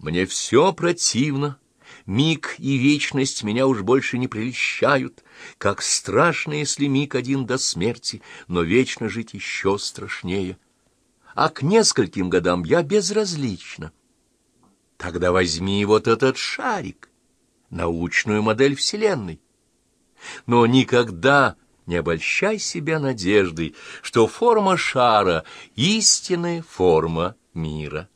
Мне все противно. Миг и вечность меня уж больше не прельщают. Как страшно, если миг один до смерти, но вечно жить еще страшнее. А к нескольким годам я безразлична. Тогда возьми вот этот шарик, научную модель Вселенной. Но никогда не обольщай себя надеждой, что форма шара — истинная форма мира.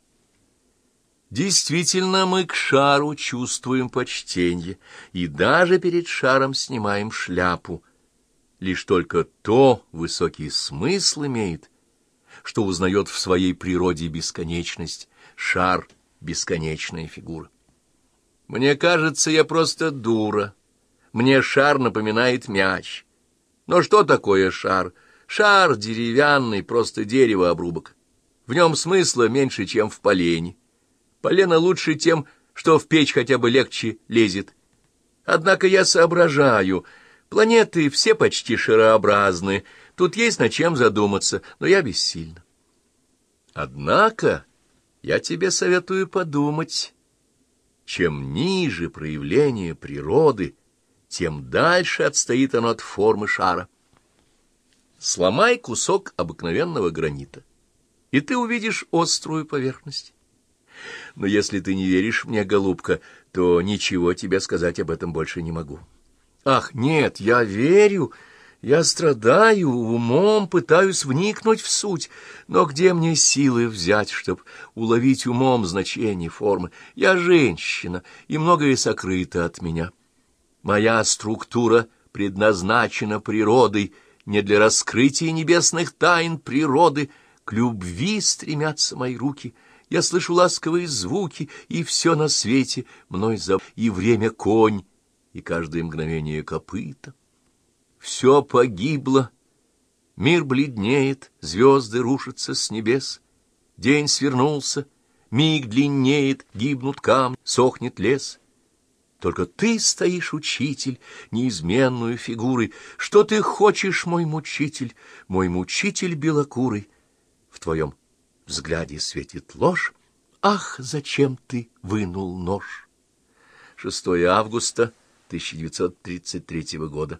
Действительно, мы к шару чувствуем почтение, и даже перед шаром снимаем шляпу. Лишь только то высокий смысл имеет, что узнает в своей природе бесконечность, шар — бесконечная фигура. Мне кажется, я просто дура. Мне шар напоминает мяч. Но что такое шар? Шар деревянный, просто дерево обрубок. В нем смысла меньше, чем в полене. Полено лучше тем, что в печь хотя бы легче лезет. Однако я соображаю. Планеты все почти шарообразны. Тут есть над чем задуматься, но я бессильна. Однако я тебе советую подумать. Чем ниже проявление природы, тем дальше отстоит оно от формы шара. Сломай кусок обыкновенного гранита, и ты увидишь острую поверхность. Но если ты не веришь мне, голубка, то ничего тебе сказать об этом больше не могу. Ах, нет, я верю, я страдаю, умом пытаюсь вникнуть в суть, но где мне силы взять, чтоб уловить умом значение формы? Я женщина, и многое сокрыто от меня. Моя структура предназначена природой, не для раскрытия небесных тайн природы, к любви стремятся мои руки — я слышу ласковые звуки, и все на свете мной за... И время конь, и каждое мгновение копыта. Все погибло, мир бледнеет, звезды рушатся с небес. День свернулся, миг длиннеет, гибнут камни, сохнет лес. Только ты стоишь, учитель, неизменную фигурой. Что ты хочешь, мой мучитель, мой мучитель белокурый? В твоем взгляде светит ложь. Ах, зачем ты вынул нож? 6 августа 1933 года.